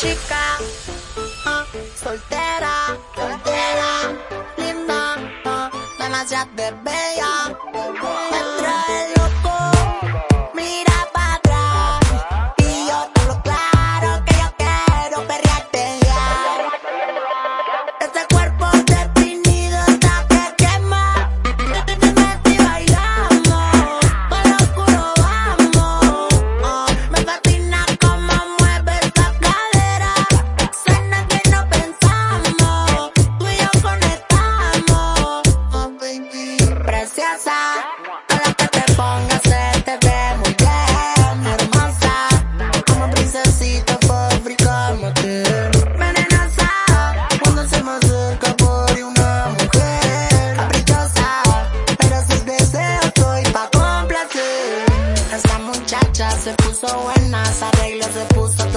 chica, soltera, soltera, linda, demasiado bella. princesa. Con la que te pongas se te ve muy bien, hermosa. Como princesita pobre como tú. Venenosa, cuando se me acerca por una mujer. Caprichosa, pero sus deseos estoy pa' complacer. Esa muchacha se puso buena, se arregló, se puso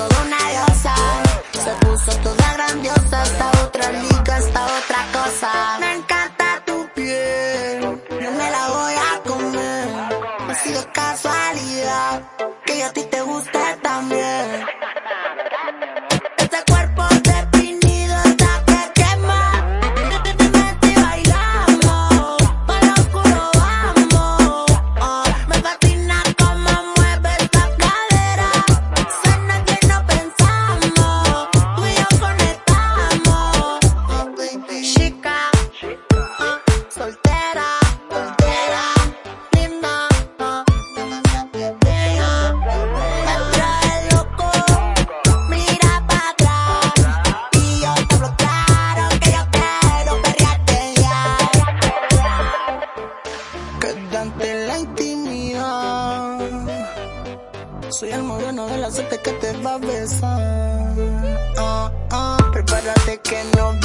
sido casualidad. Soy el moreno de la suerte que te va a besar. Ah, ah, prepárate que no